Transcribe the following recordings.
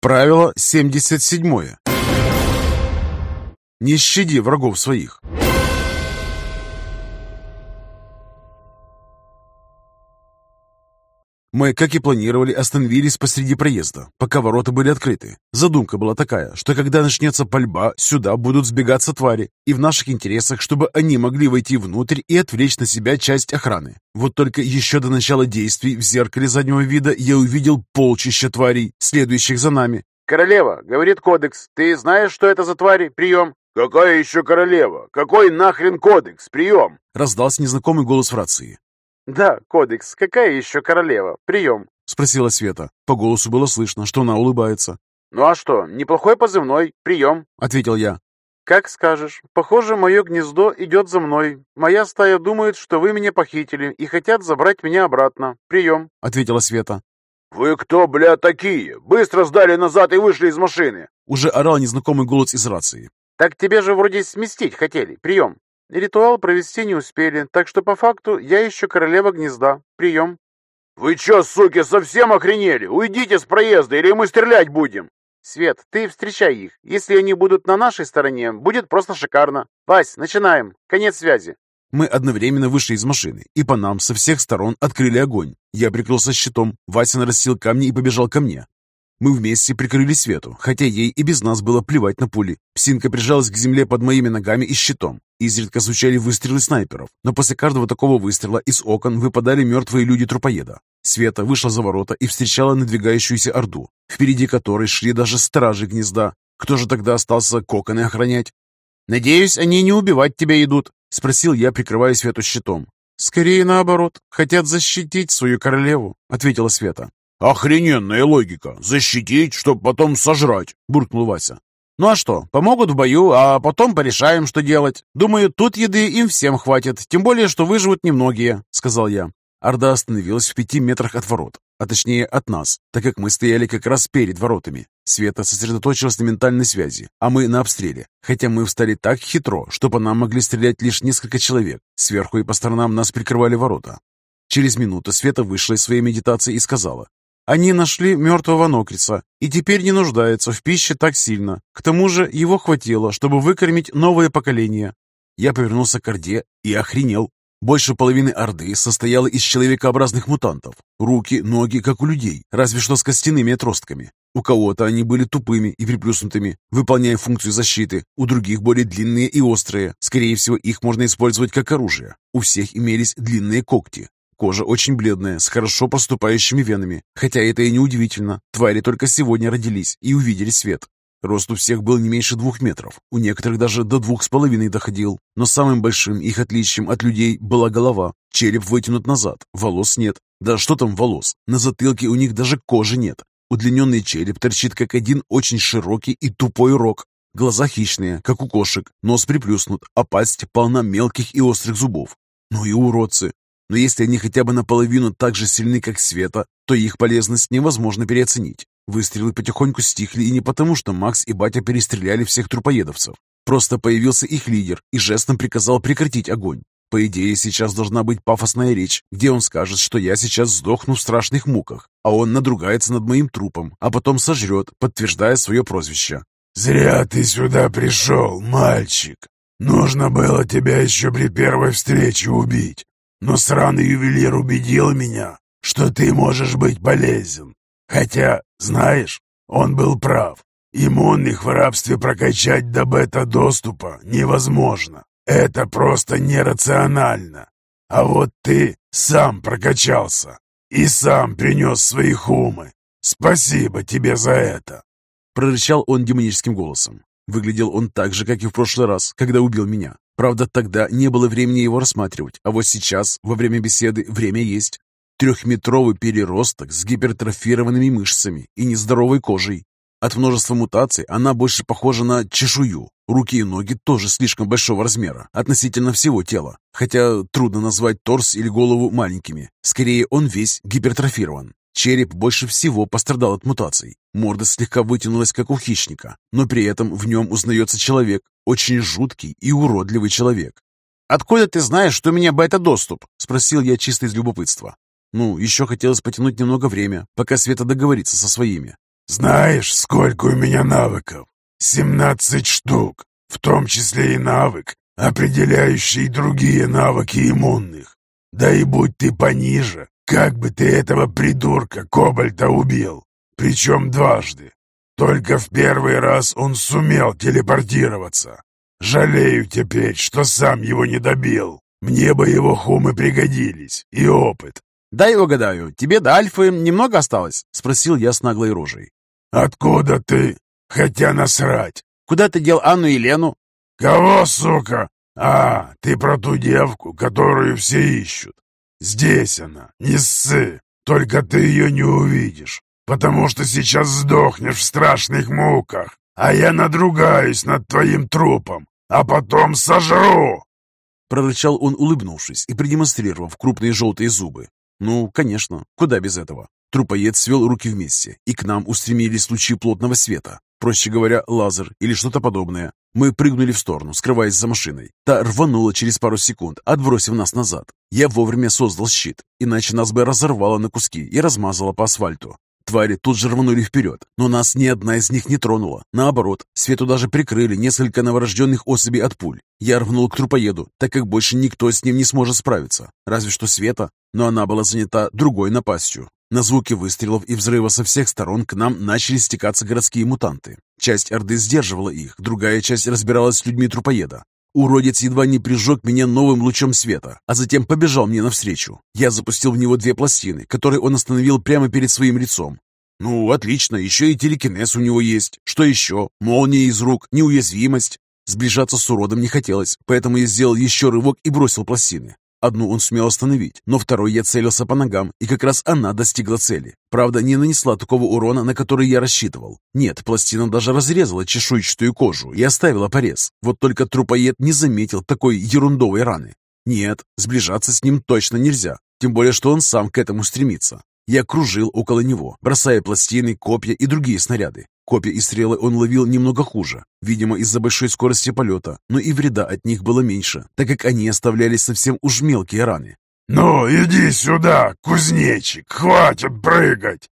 Правило 77. Не щади врагов своих. Мы, как и планировали, остановились посреди проезда, пока ворота были открыты. Задумка была такая, что когда начнется пальба, сюда будут сбегаться твари, и в наших интересах, чтобы они могли войти внутрь и отвлечь на себя часть охраны. Вот только еще до начала действий в зеркале заднего вида я увидел полчища тварей, следующих за нами. «Королева, — говорит кодекс, — ты знаешь, что это за твари? Прием!» «Какая еще королева? Какой нахрен кодекс? Прием!» Раздался незнакомый голос в рации. «Да, кодекс. Какая еще королева? Прием!» — спросила Света. По голосу было слышно, что она улыбается. «Ну а что, неплохой позывной. Прием!» — ответил я. «Как скажешь. Похоже, мое гнездо идет за мной. Моя стая думает, что вы меня похитили и хотят забрать меня обратно. Прием!» — ответила Света. «Вы кто, бля, такие? Быстро сдали назад и вышли из машины!» Уже орал незнакомый голос из рации. «Так тебе же вроде сместить хотели. Прием!» Ритуал провести не успели, так что по факту я еще королева гнезда. Прием. Вы че, суки, совсем охренели? Уйдите с проезда, или мы стрелять будем? Свет, ты встречай их. Если они будут на нашей стороне, будет просто шикарно. Вась, начинаем. Конец связи. Мы одновременно вышли из машины, и по нам со всех сторон открыли огонь. Я прикрылся щитом, Вася нарастил камни и побежал ко мне. Мы вместе прикрыли свету, хотя ей и без нас было плевать на пули. Псинка прижалась к земле под моими ногами и щитом. Изредка звучали выстрелы снайперов, но после каждого такого выстрела из окон выпадали мертвые люди-трупоеда. Света вышла за ворота и встречала надвигающуюся орду, впереди которой шли даже стражи гнезда. Кто же тогда остался коконы охранять? «Надеюсь, они не убивать тебя идут?» — спросил я, прикрывая Свету щитом. «Скорее наоборот, хотят защитить свою королеву», — ответила Света. «Охрененная логика! Защитить, чтоб потом сожрать!» — буркнул Вася. «Ну а что, помогут в бою, а потом порешаем, что делать. Думаю, тут еды им всем хватит, тем более, что выживут немногие», — сказал я. Орда остановилась в пяти метрах от ворот, а точнее от нас, так как мы стояли как раз перед воротами. Света сосредоточилась на ментальной связи, а мы на обстреле, хотя мы встали так хитро, что по нам могли стрелять лишь несколько человек. Сверху и по сторонам нас прикрывали ворота. Через минуту Света вышла из своей медитации и сказала, они нашли мертвого Нокрица и теперь не нуждаются в пище так сильно. К тому же его хватило, чтобы выкормить новое поколение. Я повернулся к Орде и охренел. Больше половины Орды состояла из человекообразных мутантов. Руки, ноги, как у людей, разве что с костяными отростками. У кого-то они были тупыми и приплюснутыми, выполняя функцию защиты, у других более длинные и острые. Скорее всего, их можно использовать как оружие. У всех имелись длинные когти, Кожа очень бледная, с хорошо проступающими венами. Хотя это и не удивительно. Твари только сегодня родились и увидели свет. Рост у всех был не меньше двух метров. У некоторых даже до двух с половиной доходил. Но самым большим их отличием от людей была голова. Череп вытянут назад, волос нет. Да что там волос? На затылке у них даже кожи нет. Удлиненный череп торчит как один очень широкий и тупой рог. Глаза хищные, как у кошек, нос приплюснут, а пасть полна мелких и острых зубов. Ну и уродцы. Но если они хотя бы наполовину так же сильны, как Света, то их полезность невозможно переоценить. Выстрелы потихоньку стихли и не потому, что Макс и Батя перестреляли всех трупоедовцев. Просто появился их лидер и жестом приказал прекратить огонь. По идее, сейчас должна быть пафосная речь, где он скажет, что я сейчас сдохну в страшных муках, а он надругается над моим трупом, а потом сожрет, подтверждая свое прозвище. «Зря ты сюда пришел, мальчик. Нужно было тебя еще при первой встрече убить. Но сраный ювелир убедил меня, что ты можешь быть полезен. Хотя, знаешь, он был прав. Иммунных в рабстве прокачать до бета-доступа невозможно. Это просто нерационально. А вот ты сам прокачался и сам принес свои хумы. Спасибо тебе за это!» Прорычал он демоническим голосом. Выглядел он так же, как и в прошлый раз, когда убил меня. Правда, тогда не было времени его рассматривать, а вот сейчас, во время беседы, время есть. Трехметровый переросток с гипертрофированными мышцами и нездоровой кожей. От множества мутаций она больше похожа на чешую. Руки и ноги тоже слишком большого размера относительно всего тела, хотя трудно назвать торс или голову маленькими. Скорее, он весь гипертрофирован. Череп больше всего пострадал от мутаций. Морда слегка вытянулась, как у хищника, но при этом в нем узнается человек, очень жуткий и уродливый человек. «Откуда ты знаешь, что у меня бета-доступ?» — спросил я чисто из любопытства. Ну, еще хотелось потянуть немного время, пока Света договорится со своими. Знаешь, сколько у меня навыков? Семнадцать штук, в том числе и навык, определяющий другие навыки иммунных. Да и будь ты пониже, как бы ты этого придурка Кобальта убил, причем дважды. Только в первый раз он сумел телепортироваться. Жалею теперь, что сам его не добил. Мне бы его хумы пригодились и опыт. «Дай угадаю, тебе до Альфы немного осталось?» — спросил я с наглой рожей. «Откуда ты? Хотя насрать!» «Куда ты дел Анну и Лену?» «Кого, сука? А, ты про ту девку, которую все ищут. Здесь она, не ссы, только ты ее не увидишь, потому что сейчас сдохнешь в страшных муках, а я надругаюсь над твоим трупом, а потом сожру!» Прорычал он, улыбнувшись и продемонстрировав крупные желтые зубы. Ну, конечно, куда без этого. Трупоед свел руки вместе, и к нам устремились лучи плотного света. Проще говоря, лазер или что-то подобное. Мы прыгнули в сторону, скрываясь за машиной. Та рванула через пару секунд, отбросив нас назад. Я вовремя создал щит, иначе нас бы разорвало на куски и размазало по асфальту. Твари тут же рванули вперед, но нас ни одна из них не тронула. Наоборот, свету даже прикрыли несколько новорожденных особей от пуль. Я рвнул к трупоеду, так как больше никто с ним не сможет справиться. Разве что Света, но она была занята другой напастью. На звуки выстрелов и взрыва со всех сторон к нам начали стекаться городские мутанты. Часть Орды сдерживала их, другая часть разбиралась с людьми трупоеда. Уродец едва не прижег меня новым лучом света, а затем побежал мне навстречу. Я запустил в него две пластины, которые он остановил прямо перед своим лицом. «Ну, отлично, еще и телекинез у него есть. Что еще? Молния из рук, неуязвимость». Сближаться с уродом не хотелось, поэтому я сделал еще рывок и бросил пластины. Одну он сумел остановить, но второй я целился по ногам, и как раз она достигла цели. Правда, не нанесла такого урона, на который я рассчитывал. Нет, пластина даже разрезала чешуйчатую кожу и оставила порез. Вот только трупоед не заметил такой ерундовой раны. Нет, сближаться с ним точно нельзя, тем более, что он сам к этому стремится. Я кружил около него, бросая пластины, копья и другие снаряды. Копья и стрелы он ловил немного хуже, видимо, из-за большой скорости полета, но и вреда от них было меньше, так как они оставляли совсем уж мелкие раны. «Ну, иди сюда, кузнечик, хватит прыгать!»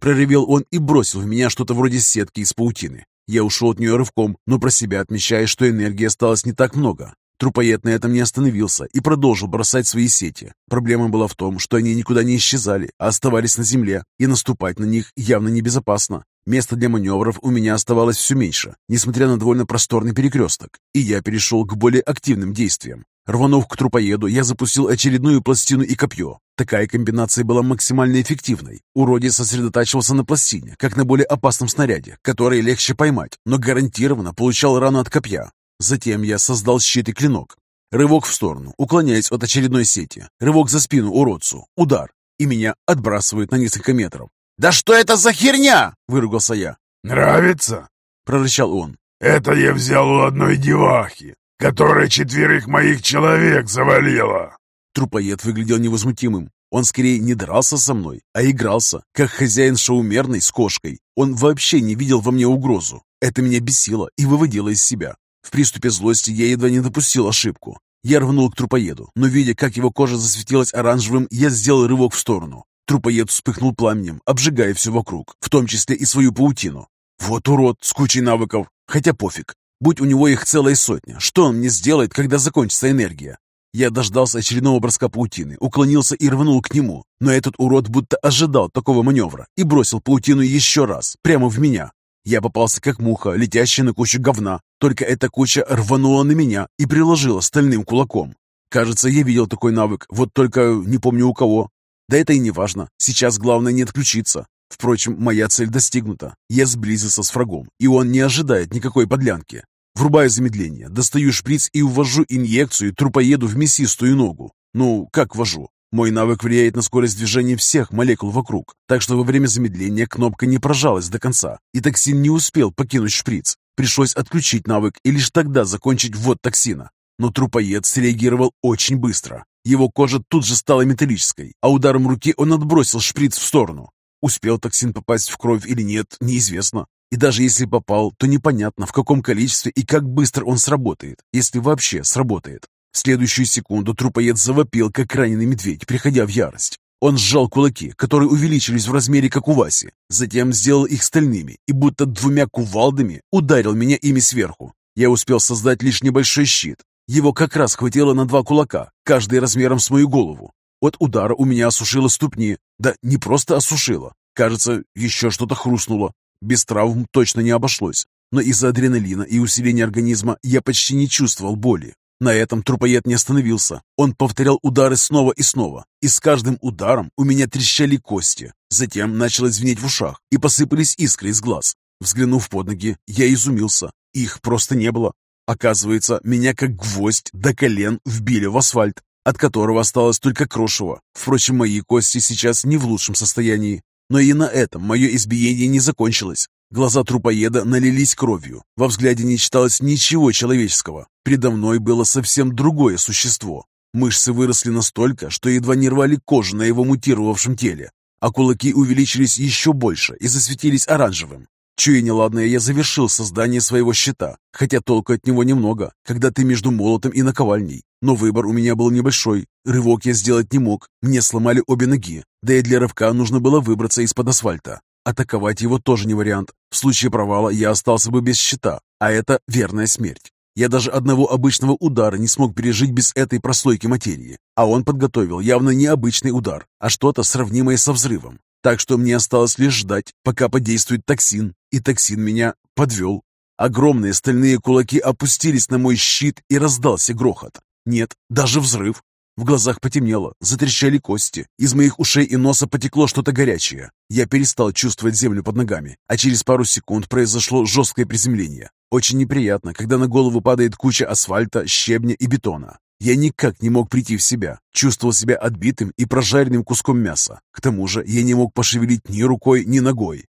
Проревел он и бросил в меня что-то вроде сетки из паутины. Я ушел от нее рывком, но про себя отмечая, что энергии осталось не так много. Трупоед на этом не остановился и продолжил бросать свои сети. Проблема была в том, что они никуда не исчезали, а оставались на земле, и наступать на них явно небезопасно. Места для маневров у меня оставалось все меньше, несмотря на довольно просторный перекресток, и я перешел к более активным действиям. Рванув к трупоеду, я запустил очередную пластину и копье. Такая комбинация была максимально эффективной. Уродец сосредотачивался на пластине, как на более опасном снаряде, который легче поймать, но гарантированно получал рану от копья. Затем я создал щит и клинок. Рывок в сторону, уклоняясь от очередной сети. Рывок за спину уродцу. Удар. И меня отбрасывают на несколько метров. «Да что это за херня?» — выругался я. «Нравится?» — прорычал он. «Это я взял у одной девахи, которая четверых моих человек завалила». Трупоед выглядел невозмутимым. Он скорее не дрался со мной, а игрался, как хозяин шоумерной с кошкой. Он вообще не видел во мне угрозу. Это меня бесило и выводило из себя. В приступе злости я едва не допустил ошибку. Я рванул к трупоеду, но видя, как его кожа засветилась оранжевым, я сделал рывок в сторону. Трупоед вспыхнул пламенем, обжигая все вокруг, в том числе и свою паутину. Вот урод с кучей навыков. Хотя пофиг. Будь у него их целая сотня, что он мне сделает, когда закончится энергия? Я дождался очередного броска паутины, уклонился и рванул к нему. Но этот урод будто ожидал такого маневра и бросил паутину еще раз, прямо в меня. Я попался как муха, летящая на кучу говна. Только эта куча рванула на меня и приложила стальным кулаком. Кажется, я видел такой навык, вот только не помню у кого. Да это и не важно. Сейчас главное не отключиться. Впрочем, моя цель достигнута. Я сблизился с врагом, и он не ожидает никакой подлянки. Врубаю замедление, достаю шприц и ввожу инъекцию трупоеду в мясистую ногу. Ну, как ввожу? Мой навык влияет на скорость движения всех молекул вокруг, так что во время замедления кнопка не прожалась до конца, и токсин не успел покинуть шприц. Пришлось отключить навык и лишь тогда закончить ввод токсина. Но трупоед среагировал очень быстро. Его кожа тут же стала металлической, а ударом руки он отбросил шприц в сторону. Успел токсин попасть в кровь или нет, неизвестно. И даже если попал, то непонятно, в каком количестве и как быстро он сработает, если вообще сработает. В следующую секунду трупоед завопил, как раненый медведь, приходя в ярость. Он сжал кулаки, которые увеличились в размере, как у Васи. Затем сделал их стальными и будто двумя кувалдами ударил меня ими сверху. Я успел создать лишь небольшой щит. Его как раз хватило на два кулака, каждый размером с мою голову. От удара у меня осушило ступни. Да не просто осушило. Кажется, еще что-то хрустнуло. Без травм точно не обошлось. Но из-за адреналина и усиления организма я почти не чувствовал боли. На этом трупоед не остановился. Он повторял удары снова и снова. И с каждым ударом у меня трещали кости. Затем начало звенеть в ушах и посыпались искры из глаз. Взглянув под ноги, я изумился. Их просто не было. Оказывается, меня как гвоздь до колен вбили в асфальт, от которого осталось только крошево. Впрочем, мои кости сейчас не в лучшем состоянии. Но и на этом мое избиение не закончилось. Глаза трупоеда налились кровью. Во взгляде не читалось ничего человеческого. Передо мной было совсем другое существо. Мышцы выросли настолько, что едва не рвали кожу на его мутировавшем теле, а кулаки увеличились еще больше и засветились оранжевым. Чуя неладное, я завершил создание своего щита, хотя толку от него немного, когда ты между молотом и наковальней. Но выбор у меня был небольшой. Рывок я сделать не мог, мне сломали обе ноги, да и для рывка нужно было выбраться из-под асфальта. Атаковать его тоже не вариант. В случае провала я остался бы без щита, а это верная смерть. Я даже одного обычного удара не смог пережить без этой прослойки материи, а он подготовил явно не обычный удар, а что-то сравнимое со взрывом. Так что мне осталось лишь ждать, пока подействует токсин, и токсин меня подвел. Огромные стальные кулаки опустились на мой щит и раздался грохот. Нет, даже взрыв. В глазах потемнело, затрещали кости. Из моих ушей и носа потекло что-то горячее. Я перестал чувствовать землю под ногами, а через пару секунд произошло жесткое приземление. Очень неприятно, когда на голову падает куча асфальта, щебня и бетона. Я никак не мог прийти в себя, чувствовал себя отбитым и прожаренным куском мяса. К тому же я не мог пошевелить ни рукой, ни ногой.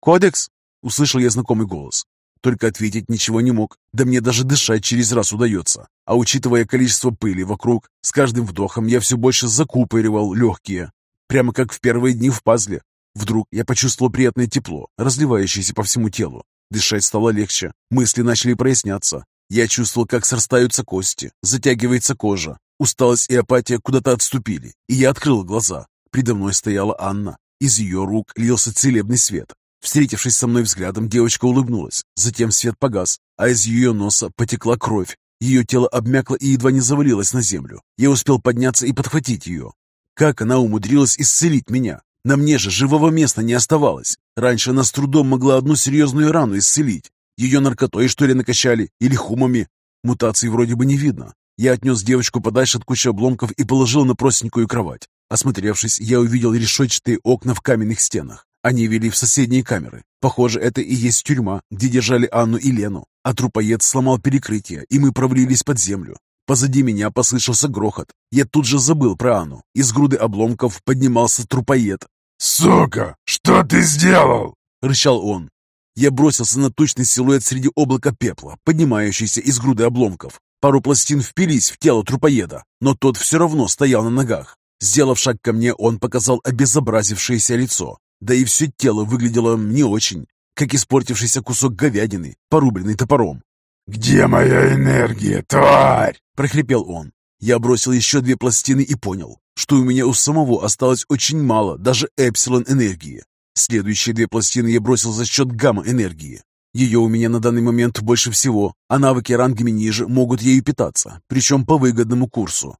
«Кодекс?» — услышал я знакомый голос. Только ответить ничего не мог, да мне даже дышать через раз удается. А учитывая количество пыли вокруг, с каждым вдохом я все больше закупоривал легкие. Прямо как в первые дни в пазле. Вдруг я почувствовал приятное тепло, разливающееся по всему телу. Дышать стало легче, мысли начали проясняться. Я чувствовал, как срастаются кости, затягивается кожа. Усталость и апатия куда-то отступили, и я открыл глаза. Предо мной стояла Анна. Из ее рук лился целебный свет. Встретившись со мной взглядом, девочка улыбнулась. Затем свет погас, а из ее носа потекла кровь. Ее тело обмякло и едва не завалилось на землю. Я успел подняться и подхватить ее. Как она умудрилась исцелить меня? На мне же живого места не оставалось. Раньше она с трудом могла одну серьезную рану исцелить, ее наркотой, что ли, накачали? Или хумами? Мутаций вроде бы не видно. Я отнес девочку подальше от кучи обломков и положил на простенькую кровать. Осмотревшись, я увидел решетчатые окна в каменных стенах. Они вели в соседние камеры. Похоже, это и есть тюрьма, где держали Анну и Лену. А трупоед сломал перекрытие, и мы провалились под землю. Позади меня послышался грохот. Я тут же забыл про Анну. Из груды обломков поднимался трупоед. «Сука, что ты сделал?» — рычал он. Я бросился на точный силуэт среди облака пепла, поднимающийся из груды обломков. Пару пластин впились в тело трупоеда, но тот все равно стоял на ногах. Сделав шаг ко мне, он показал обезобразившееся лицо. Да и все тело выглядело не очень, как испортившийся кусок говядины, порубленный топором. «Где моя энергия, тварь?» – прохрипел он. Я бросил еще две пластины и понял, что у меня у самого осталось очень мало, даже эпсилон энергии. Следующие две пластины я бросил за счет гамма-энергии. Ее у меня на данный момент больше всего, а навыки рангами ниже могут ею питаться, причем по выгодному курсу.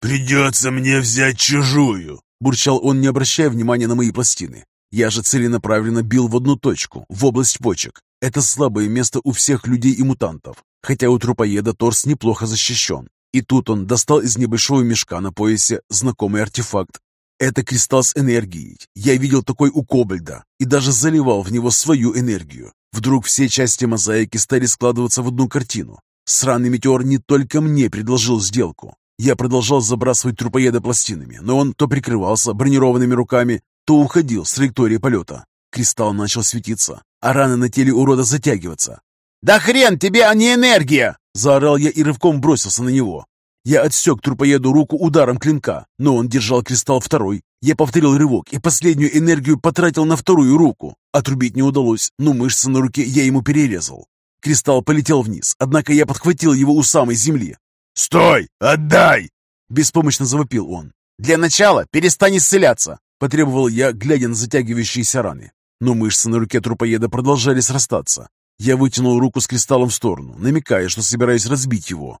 «Придется мне взять чужую!» – бурчал он, не обращая внимания на мои пластины. Я же целенаправленно бил в одну точку, в область почек. Это слабое место у всех людей и мутантов, хотя у трупоеда торс неплохо защищен. И тут он достал из небольшого мешка на поясе знакомый артефакт это кристалл с энергией. Я видел такой у Кобальда и даже заливал в него свою энергию. Вдруг все части мозаики стали складываться в одну картину. Сраный метеор не только мне предложил сделку. Я продолжал забрасывать трупоеда пластинами, но он то прикрывался бронированными руками, то уходил с траектории полета. Кристалл начал светиться, а раны на теле урода затягиваться. «Да хрен тебе, а не энергия!» Заорал я и рывком бросился на него. Я отсек трупоеду руку ударом клинка, но он держал кристалл второй. Я повторил рывок и последнюю энергию потратил на вторую руку. Отрубить не удалось, но мышцы на руке я ему перерезал. Кристалл полетел вниз, однако я подхватил его у самой земли. «Стой! Отдай!» Беспомощно завопил он. «Для начала перестань исцеляться!» – потребовал я, глядя на затягивающиеся раны. Но мышцы на руке трупоеда продолжали срастаться. Я вытянул руку с кристаллом в сторону, намекая, что собираюсь разбить его.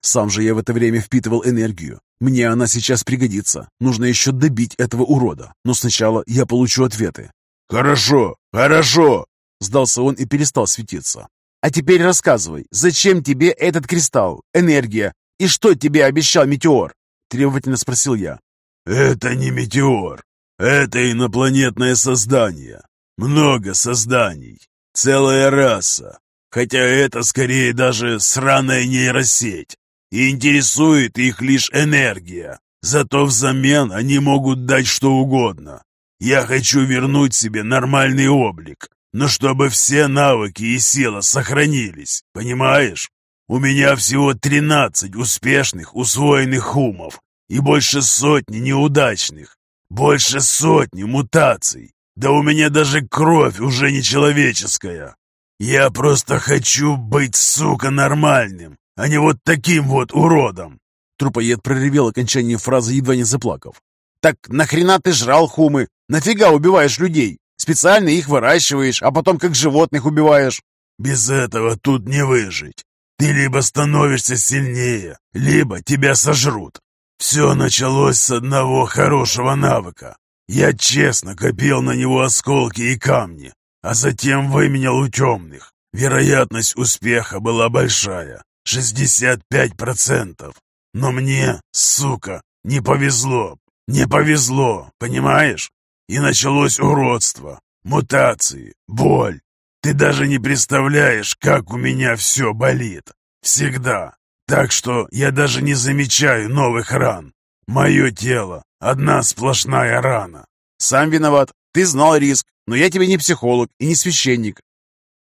Сам же я в это время впитывал энергию. Мне она сейчас пригодится. Нужно еще добить этого урода. Но сначала я получу ответы. «Хорошо, хорошо!» Сдался он и перестал светиться. «А теперь рассказывай, зачем тебе этот кристалл, энергия, и что тебе обещал метеор?» Требовательно спросил я. «Это не метеор. Это инопланетное создание. Много созданий. Целая раса. Хотя это скорее даже сраная нейросеть. И интересует их лишь энергия. Зато взамен они могут дать что угодно. Я хочу вернуть себе нормальный облик, но чтобы все навыки и сила сохранились, понимаешь? У меня всего 13 успешных усвоенных хумов и больше сотни неудачных, больше сотни мутаций. Да у меня даже кровь уже не человеческая. Я просто хочу быть, сука, нормальным, а не вот таким вот уродом. Трупоед проревел окончание фразы, едва не заплакав. «Так нахрена ты жрал хумы? Нафига убиваешь людей? Специально их выращиваешь, а потом как животных убиваешь?» «Без этого тут не выжить. Ты либо становишься сильнее, либо тебя сожрут. Все началось с одного хорошего навыка. Я честно копил на него осколки и камни, а затем выменял у темных. Вероятность успеха была большая, 65%. Но мне, сука, не повезло, не повезло, понимаешь? И началось уродство, мутации, боль. Ты даже не представляешь, как у меня все болит. Всегда. Так что я даже не замечаю новых ран. Мое тело — одна сплошная рана. Сам виноват. Ты знал риск, но я тебе не психолог и не священник.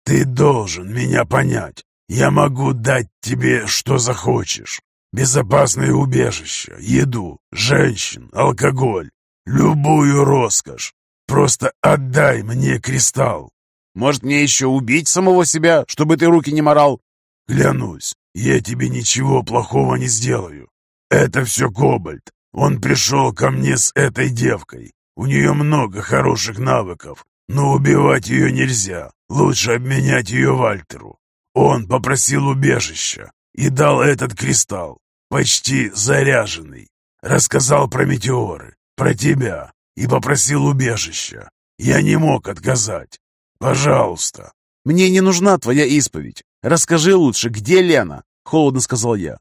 Ты должен меня понять. Я могу дать тебе, что захочешь. Безопасное убежище, еду, женщин, алкоголь, любую роскошь. Просто отдай мне кристалл. Может, мне еще убить самого себя, чтобы ты руки не морал? Клянусь, я тебе ничего плохого не сделаю. Это все Кобальт. Он пришел ко мне с этой девкой. У нее много хороших навыков, но убивать ее нельзя. Лучше обменять ее Вальтеру. Он попросил убежища и дал этот кристалл, почти заряженный. Рассказал про метеоры, про тебя и попросил убежища. Я не мог отказать. Пожалуйста. Мне не нужна твоя исповедь. Расскажи лучше, где Лена? Холодно сказал я.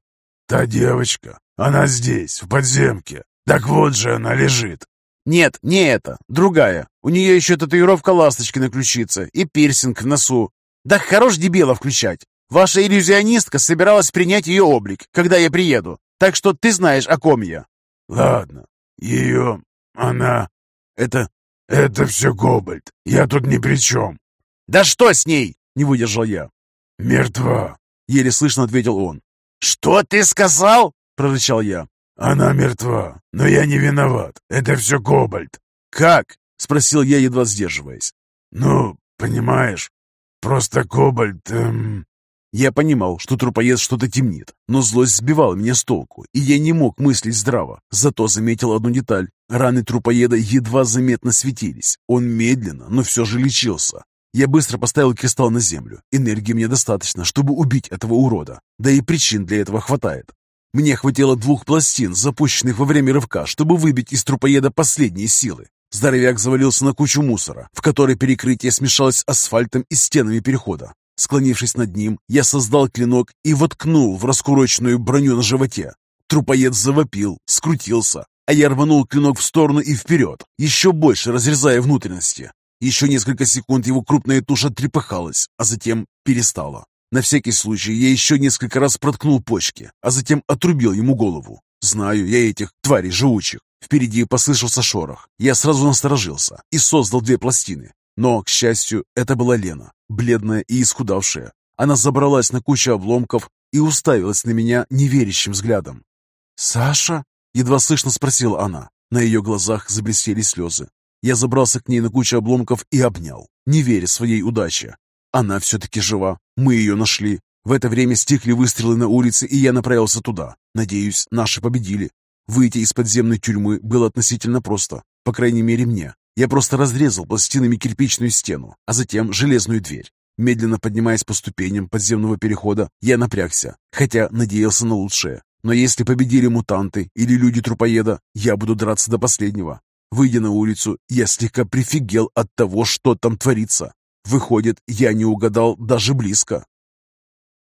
Та девочка, она здесь, в подземке. Так вот же она лежит. Нет, не это, другая. У нее еще татуировка ласточки на ключице и пирсинг в носу. Да хорош дебила включать. Ваша иллюзионистка собиралась принять ее облик, когда я приеду. Так что ты знаешь, о ком я. Ладно, ее... она... это... это все Кобальт. Я тут ни при чем. Да что с ней? Не выдержал я. Мертва. Еле слышно ответил он. «Что ты сказал?» — прорычал я. «Она мертва, но я не виноват. Это все Кобальт». «Как?» — спросил я, едва сдерживаясь. «Ну, понимаешь, просто Кобальт...» эм... Я понимал, что трупоед что-то темнит, но злость сбивала меня с толку, и я не мог мыслить здраво. Зато заметил одну деталь. Раны трупоеда едва заметно светились. Он медленно, но все же лечился. Я быстро поставил кристалл на землю. Энергии мне достаточно, чтобы убить этого урода. Да и причин для этого хватает. Мне хватило двух пластин, запущенных во время рывка, чтобы выбить из трупоеда последние силы. Здоровяк завалился на кучу мусора, в которой перекрытие смешалось асфальтом и стенами перехода. Склонившись над ним, я создал клинок и воткнул в раскуроченную броню на животе. Трупоед завопил, скрутился, а я рванул клинок в сторону и вперед, еще больше разрезая внутренности. Еще несколько секунд его крупная туша трепыхалась, а затем перестала. На всякий случай я еще несколько раз проткнул почки, а затем отрубил ему голову. Знаю я этих тварей живучих. Впереди послышался шорох. Я сразу насторожился и создал две пластины. Но, к счастью, это была Лена, бледная и исхудавшая. Она забралась на кучу обломков и уставилась на меня неверящим взглядом. «Саша?» — едва слышно спросила она. На ее глазах заблестели слезы. Я забрался к ней на кучу обломков и обнял, не веря своей удаче. Она все-таки жива. Мы ее нашли. В это время стихли выстрелы на улице, и я направился туда. Надеюсь, наши победили. Выйти из подземной тюрьмы было относительно просто, по крайней мере мне. Я просто разрезал пластинами кирпичную стену, а затем железную дверь. Медленно поднимаясь по ступеням подземного перехода, я напрягся, хотя надеялся на лучшее. Но если победили мутанты или люди-трупоеда, я буду драться до последнего. Выйдя на улицу, я слегка прифигел от того, что там творится. Выходит, я не угадал даже близко.